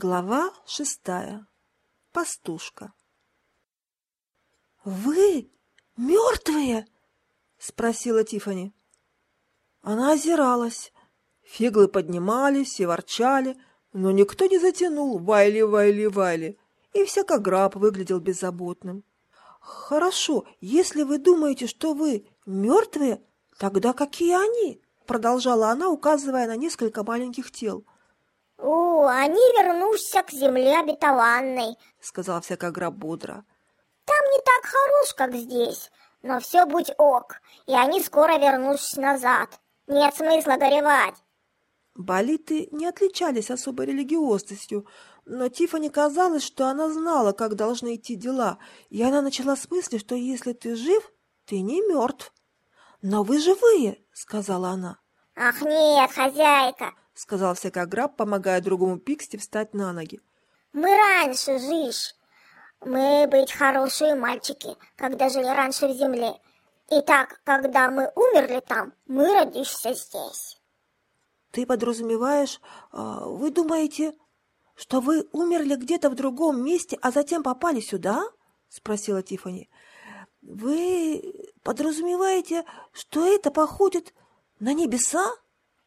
Глава шестая. Пастушка. «Вы мертвые?» — спросила Тифани. Она озиралась. Фиглы поднимались и ворчали, но никто не затянул «Вайли, Вайли, Вайли», и всякограб выглядел беззаботным. «Хорошо, если вы думаете, что вы мертвые, тогда какие они?» — продолжала она, указывая на несколько маленьких тел — «О, они вернутся к земле обетованной», — сказал всякограб бодро. «Там не так хорош, как здесь, но все будь ок, и они скоро вернутся назад. Нет смысла горевать». Болиты не отличались особой религиозностью, но Тифани казалось, что она знала, как должны идти дела, и она начала с мысли, что если ты жив, ты не мертв. «Но вы живые», — сказала она. «Ах нет, хозяйка!» — сказал всякограб, помогая другому Пиксти встать на ноги. «Мы раньше жишь. Мы быть хорошие мальчики, когда жили раньше в земле. И так, когда мы умерли там, мы родишься здесь». «Ты подразумеваешь, а, вы думаете, что вы умерли где-то в другом месте, а затем попали сюда?» — спросила Тифани. «Вы подразумеваете, что это походит на небеса?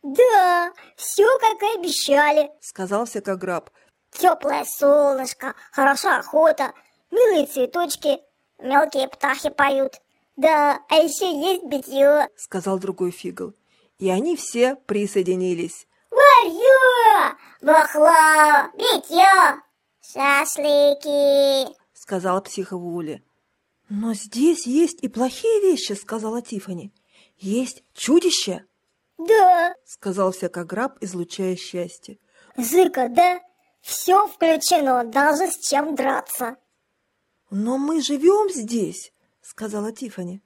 Да, все как и обещали, сказал всякограб. Теплое солнышко, хорошая охота, милые цветочки, мелкие птахи поют. Да, а еще есть битье, сказал другой фигл. И они все присоединились. Варье, бахла, битье, шашлыки, сказала психовуля. Но здесь есть и плохие вещи, сказала Тифани. Есть чудище? Да, сказал всякограб, излучая счастье. Зырка, да? Все включено, даже с чем драться. Но мы живем здесь, сказала Тифани.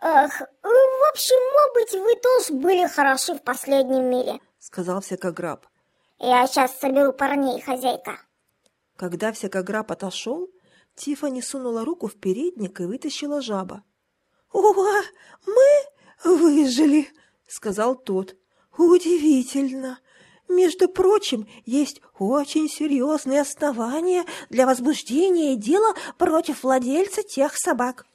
Ах, в общем, может быть, вы тоже были хороши в последнем мире, сказал всякограб. Я сейчас соберу парней, хозяйка. Когда всякограб отошел, Тифани сунула руку в передник и вытащила жаба. «О, мы «Выжили», — сказал тот. «Удивительно. Между прочим, есть очень серьезные основания для возбуждения дела против владельца тех собак».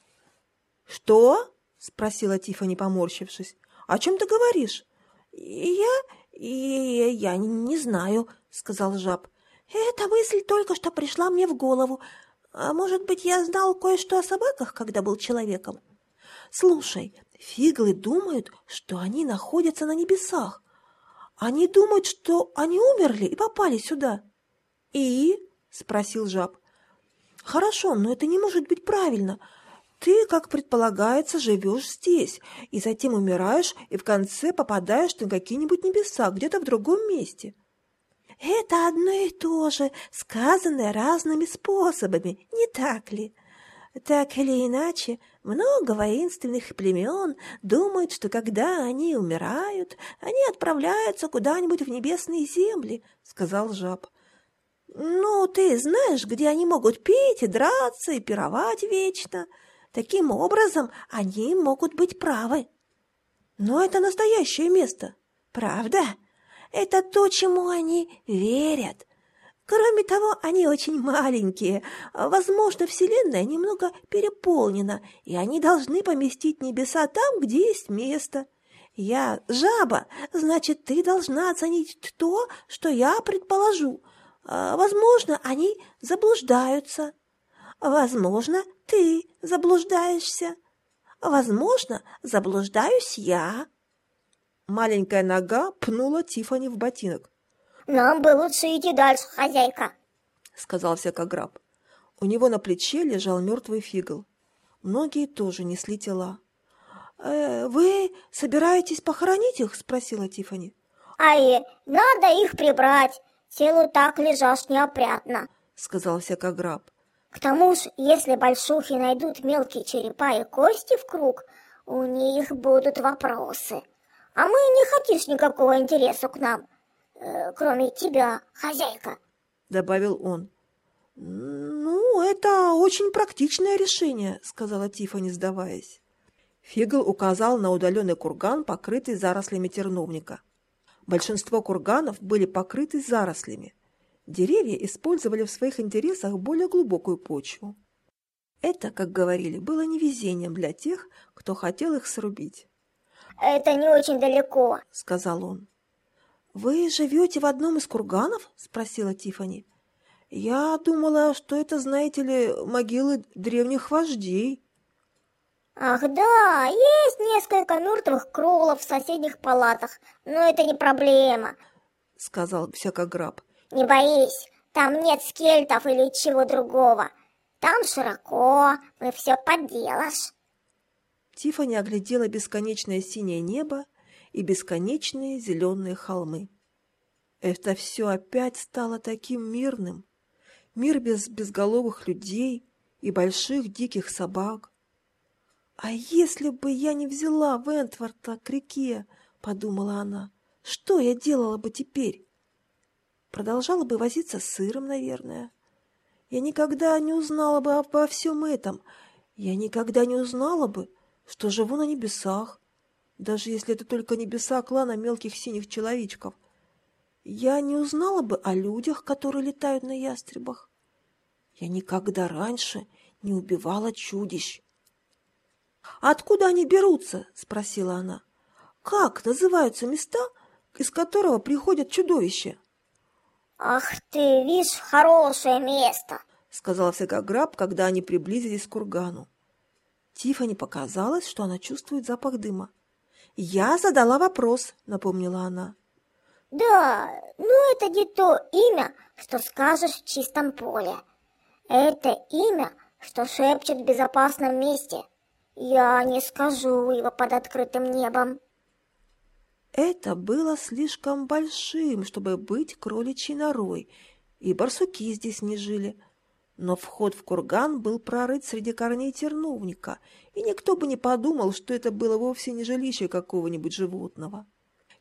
«Что?» — спросила Тиффани, поморщившись. «О чем ты говоришь?» «Я... я не знаю», — сказал жаб. «Эта мысль только что пришла мне в голову. А может быть, я знал кое-что о собаках, когда был человеком?» «Слушай, Фиглы думают, что они находятся на небесах. Они думают, что они умерли и попали сюда. И? спросил жаб. Хорошо, но это не может быть правильно. Ты, как предполагается, живешь здесь, и затем умираешь, и в конце попадаешь на какие-нибудь небеса, где-то в другом месте. Это одно и то же, сказанное разными способами, не так ли? Так или иначе, много воинственных племен думают, что когда они умирают, они отправляются куда-нибудь в небесные земли, — сказал жаб. Ну, ты знаешь, где они могут пить и драться и пировать вечно. Таким образом, они могут быть правы. Но это настоящее место, правда? Это то, чему они верят. Кроме того, они очень маленькие. Возможно, Вселенная немного переполнена, и они должны поместить небеса там, где есть место. Я жаба, значит, ты должна оценить то, что я предположу. А, возможно, они заблуждаются. Возможно, ты заблуждаешься. Возможно, заблуждаюсь я. Маленькая нога пнула Тифани в ботинок. «Нам бы лучше идти дальше, хозяйка», — сказал всякограб. У него на плече лежал мертвый фигл. Многие тоже несли тела. «Э, «Вы собираетесь похоронить их?» — спросила Тифани. «Ай, надо их прибрать. Телу так лежашь неопрятно», — сказал всякограб. «К тому же, если большухи найдут мелкие черепа и кости в круг, у них будут вопросы. А мы не хотишь никакого интереса к нам. Э, кроме тебя, хозяйка», — добавил он. «Ну, это очень практичное решение», — сказала Тиффани, сдаваясь. Фигл указал на удаленный курган, покрытый зарослями терновника. Большинство курганов были покрыты зарослями. Деревья использовали в своих интересах более глубокую почву. Это, как говорили, было невезением для тех, кто хотел их срубить. «Это не очень далеко», — сказал он. «Вы живете в одном из курганов?» — спросила Тифани. «Я думала, что это, знаете ли, могилы древних вождей». «Ах да, есть несколько мертвых кролов в соседних палатах, но это не проблема», — сказал всякограб. «Не боись, там нет скельтов или чего другого. Там широко, мы все подделаешь». Тифани оглядела бесконечное синее небо и бесконечные зеленые холмы. Это все опять стало таким мирным. Мир без безголовых людей и больших диких собак. «А если бы я не взяла Вентворта к реке?» — подумала она. «Что я делала бы теперь?» Продолжала бы возиться с сыром, наверное. Я никогда не узнала бы обо всем этом. Я никогда не узнала бы, что живу на небесах, даже если это только небеса клана мелких синих человечков. Я не узнала бы о людях, которые летают на ястребах. Я никогда раньше не убивала чудищ. «Откуда они берутся?» — спросила она. «Как называются места, из которого приходят чудовища?» «Ах ты, видишь, хорошее место!» — сказал всякограб, когда они приблизились к кургану. Тифани показалось, что она чувствует запах дыма. «Я задала вопрос», — напомнила она. «Да, но это не то имя, что скажешь в чистом поле. Это имя, что шепчет в безопасном месте. Я не скажу его под открытым небом». Это было слишком большим, чтобы быть кроличьей норой, и барсуки здесь не жили — но вход в курган был прорыт среди корней терновника, и никто бы не подумал, что это было вовсе не жилище какого-нибудь животного.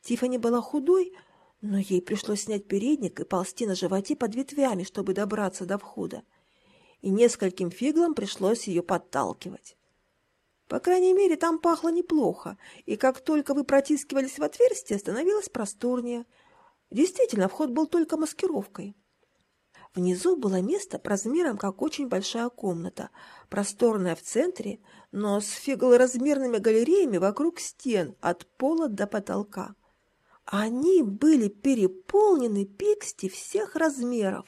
Тифани была худой, но ей пришлось снять передник и ползти на животе под ветвями, чтобы добраться до входа. И нескольким фиглам пришлось ее подталкивать. По крайней мере, там пахло неплохо, и как только вы протискивались в отверстие, становилось просторнее. Действительно, вход был только маскировкой. Внизу было место размером, как очень большая комната, просторная в центре, но с фиглоразмерными галереями вокруг стен от пола до потолка. Они были переполнены пиксти всех размеров,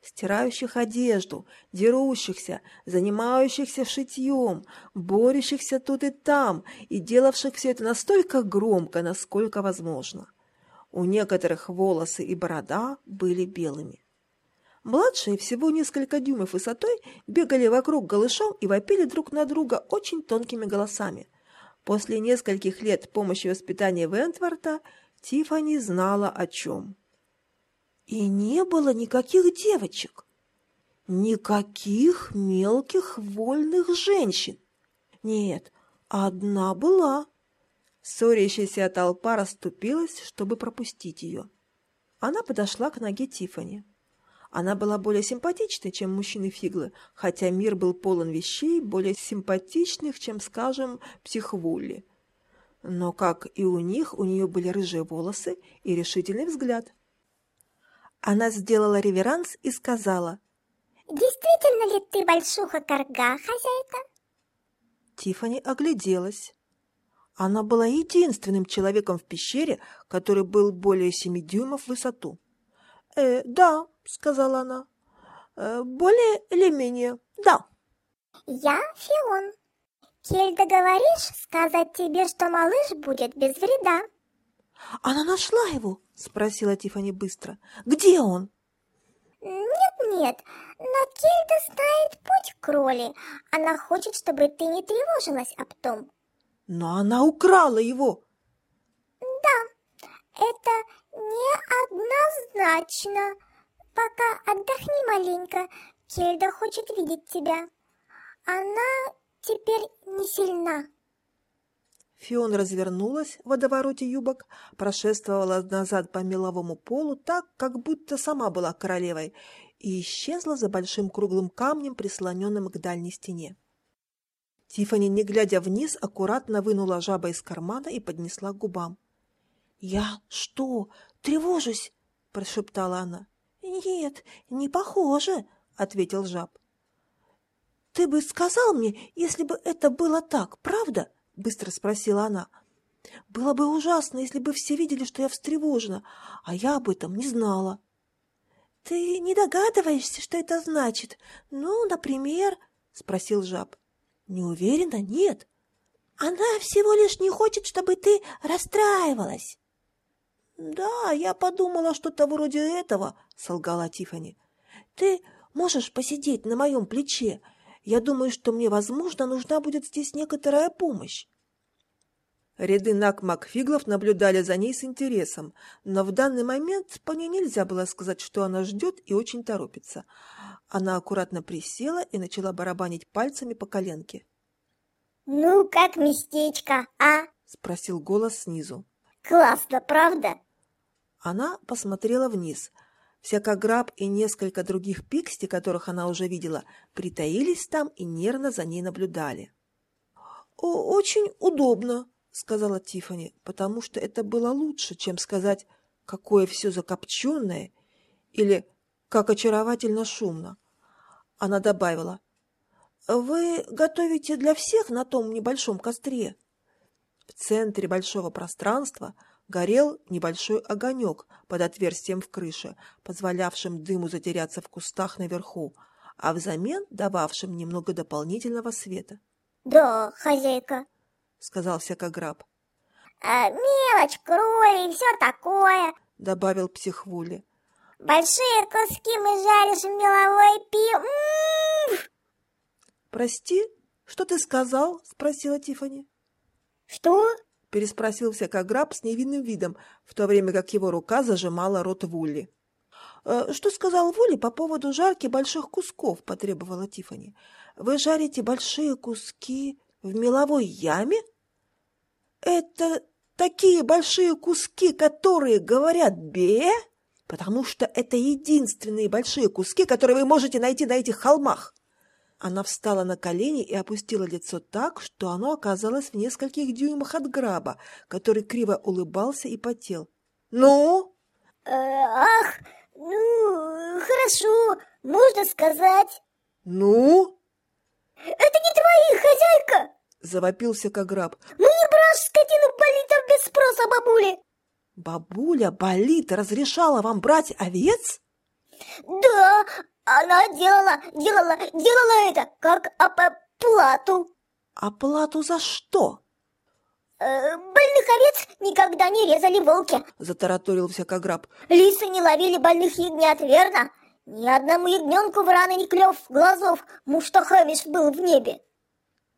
стирающих одежду, дерущихся, занимающихся шитьем, борющихся тут и там и делавших все это настолько громко, насколько возможно. У некоторых волосы и борода были белыми. Младшие, всего несколько дюймов высотой, бегали вокруг голышом и вопили друг на друга очень тонкими голосами. После нескольких лет помощи воспитания Вентворта Тифани знала о чем. И не было никаких девочек, никаких мелких вольных женщин. Нет, одна была. Ссорящаяся толпа расступилась, чтобы пропустить ее. Она подошла к ноге Тифани. Она была более симпатичной, чем мужчины Фиглы, хотя мир был полон вещей, более симпатичных, чем, скажем, психвулли. Но, как и у них, у нее были рыжие волосы и решительный взгляд. Она сделала реверанс и сказала, «Действительно ли ты большуха корга, хозяйка?» Тифани огляделась. Она была единственным человеком в пещере, который был более семи дюймов в высоту. «Э, да», — сказала она. «Э, «Более или менее, да». «Я Фион. Кельда говоришь сказать тебе, что малыш будет без вреда?» «Она нашла его?» — спросила Тифани быстро. «Где он?» «Нет-нет, но Кельда знает путь к роли. Она хочет, чтобы ты не тревожилась об том». «Но она украла его!» «Да, это неоднозначно. Пока отдохни маленько, Кельда хочет видеть тебя. Она теперь не сильна. Фион развернулась в водовороте юбок, прошествовала назад по меловому полу так, как будто сама была королевой, и исчезла за большим круглым камнем, прислоненным к дальней стене. Тифани, не глядя вниз, аккуратно вынула жаба из кармана и поднесла к губам. «Я что, тревожусь?» – прошептала она. «Нет, не похоже», — ответил жаб. «Ты бы сказал мне, если бы это было так, правда?» — быстро спросила она. «Было бы ужасно, если бы все видели, что я встревожена, а я об этом не знала». «Ты не догадываешься, что это значит? Ну, например...» — спросил жаб. «Не уверена? Нет. Она всего лишь не хочет, чтобы ты расстраивалась». «Да, я подумала что-то вроде этого», — солгала Тифани. «Ты можешь посидеть на моем плече? Я думаю, что мне, возможно, нужна будет здесь некоторая помощь». Ряды Нак Макфиглов наблюдали за ней с интересом, но в данный момент по ней нельзя было сказать, что она ждет и очень торопится. Она аккуратно присела и начала барабанить пальцами по коленке. «Ну, как местечко, а?» — спросил голос снизу. «Классно, правда?» Она посмотрела вниз. Всякограб и несколько других пиксти, которых она уже видела, притаились там и нервно за ней наблюдали. «Очень удобно», — сказала Тифани, потому что это было лучше, чем сказать «какое все закопченное» или «как очаровательно шумно». Она добавила «Вы готовите для всех на том небольшом костре?» В центре большого пространства — горел небольшой огонек под отверстием в крыше, позволявшим дыму затеряться в кустах наверху, а взамен дававшим немного дополнительного света. «Да, хозяйка», — сказал всякограб. «А, «Мелочь, крови и все такое», — добавил психвули. «Большие куски мы жаришь в меловой пи...» «Прости, что ты сказал?» — спросила Тифани. «Что?» — переспросил всякограб с невинным видом, в то время как его рука зажимала рот Вулли. «Э, «Что сказал Вулли по поводу жарки больших кусков?» — потребовала Тифани. «Вы жарите большие куски в меловой яме?» «Это такие большие куски, которые говорят «бе», потому что это единственные большие куски, которые вы можете найти на этих холмах». Она встала на колени и опустила лицо так, что оно оказалось в нескольких дюймах от граба, который криво улыбался и потел. «Ну?» э, «Ах, ну, хорошо, можно сказать». «Ну?» «Это не твои, хозяйка!» — завопился Каграб. «Мы не брашь скотину болитов без спроса, бабули!» «Бабуля Болит разрешала вам брать овец?» «Да, она делала, делала, делала это, как оплату. Оплату за что? Э, больных овец никогда не резали волки. Затараторил всякограб. Лисы не ловили больных ягнят, верно? Ни одному ягненку в раны не клев глазов, муштахамиш был в небе.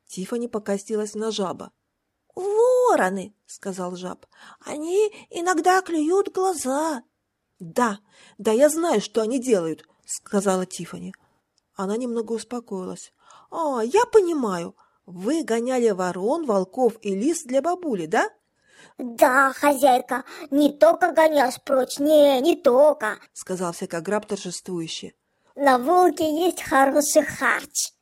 Тифани покостилась на жаба. «Вороны!» — сказал жаб. «Они иногда клюют глаза». «Да, да, я знаю, что они делают сказала Тифани. Она немного успокоилась. «А, я понимаю. Вы гоняли ворон, волков и лис для бабули, да?» «Да, хозяйка, не только гоняешь прочь, не, не только», — сказал всякограб торжествующе. «На волке есть хороший харч».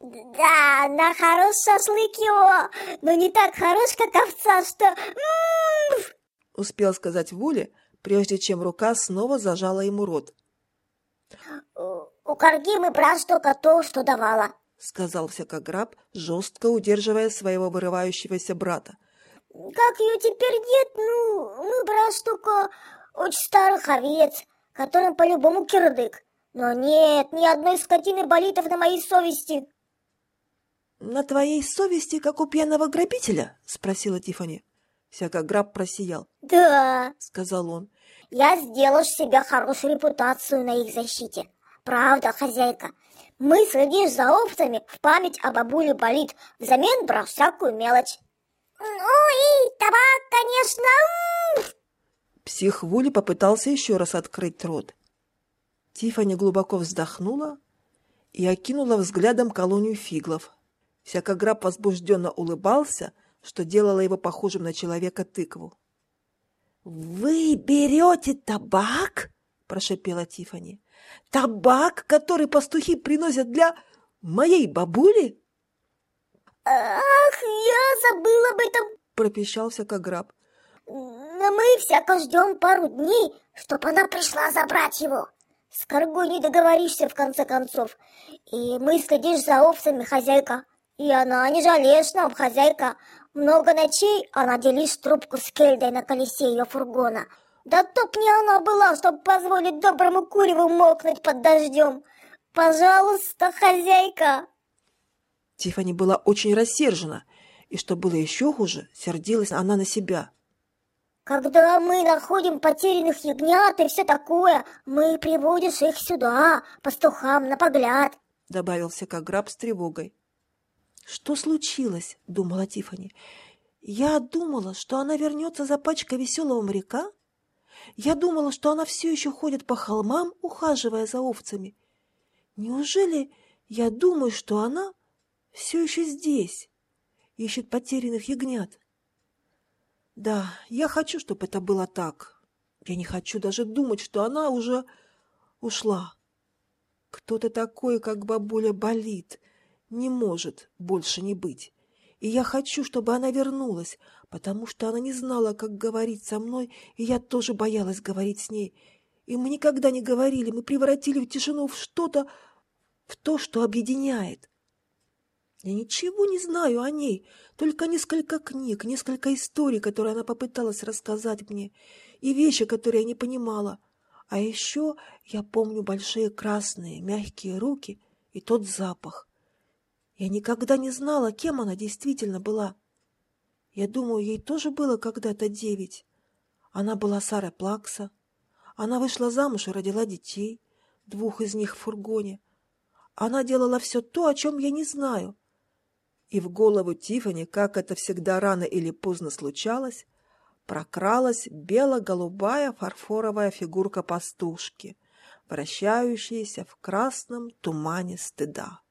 «Да, на хорош шашлык его, но не так хорош, как овца, что...» м-м-м!» Успел сказать Вули, прежде чем рука снова зажала ему рот. «У корги мы брать только то, что давала», — сказал всякограб, жестко удерживая своего вырывающегося брата. «Как ее теперь нет, ну, мы брать только очень старых овец, которым по-любому кирдык. Но нет, ни одной скотины болитов на моей совести». «На твоей совести, как у пьяного грабителя?» — спросила Тифани. Всякограб просиял. «Да», — сказал он. «Я сделал себе хорошую репутацию на их защите. Правда, хозяйка. Мы следишь за овцами в память о бабуле болит, взамен про всякую мелочь». «Ну и табак, конечно!» Псих Вули попытался еще раз открыть рот. Тифани глубоко вздохнула и окинула взглядом колонию фиглов. Всякограб возбужденно улыбался — что делало его похожим на человека тыкву. «Вы берете табак?» – прошепела Тифани. «Табак, который пастухи приносят для моей бабули?» «Ах, я забыл об этом!» – пропищал всякограб. «Но мы всяко ждем пару дней, чтоб она пришла забрать его. С коргой не договоришься в конце концов. И мы следишь за овцами, хозяйка. И она не жалеешь нам, хозяйка. Много ночей она делишь трубку с кельдой на колесе ее фургона. Да топ не она была, чтобы позволить доброму куреву мокнуть под дождем. Пожалуйста, хозяйка. Тифани была очень рассержена, и, что было еще хуже, сердилась она на себя. Когда мы находим потерянных ягнят и все такое, мы приводишь их сюда, пастухам, на погляд, — добавил Секограб с тревогой. «Что случилось?» — думала Тифани. «Я думала, что она вернется за пачкой веселого моряка. Я думала, что она все еще ходит по холмам, ухаживая за овцами. Неужели я думаю, что она все еще здесь, ищет потерянных ягнят?» Да, я хочу, чтобы это было так. Я не хочу даже думать, что она уже ушла. Кто-то такой, как бабуля, болит, не может больше не быть. И я хочу, чтобы она вернулась, потому что она не знала, как говорить со мной, и я тоже боялась говорить с ней. И мы никогда не говорили, мы превратили в тишину в что-то, в то, что объединяет. Я ничего не знаю о ней, только несколько книг, несколько историй, которые она попыталась рассказать мне, и вещи, которые я не понимала. А еще я помню большие красные, мягкие руки и тот запах. Я никогда не знала, кем она действительно была. Я думаю, ей тоже было когда-то девять. Она была Сара Плакса. Она вышла замуж и родила детей, двух из них в фургоне. Она делала все то, о чем я не знаю — и в голову Тифани, как это всегда рано или поздно случалось, прокралась бело-голубая фарфоровая фигурка пастушки, вращающаяся в красном тумане стыда.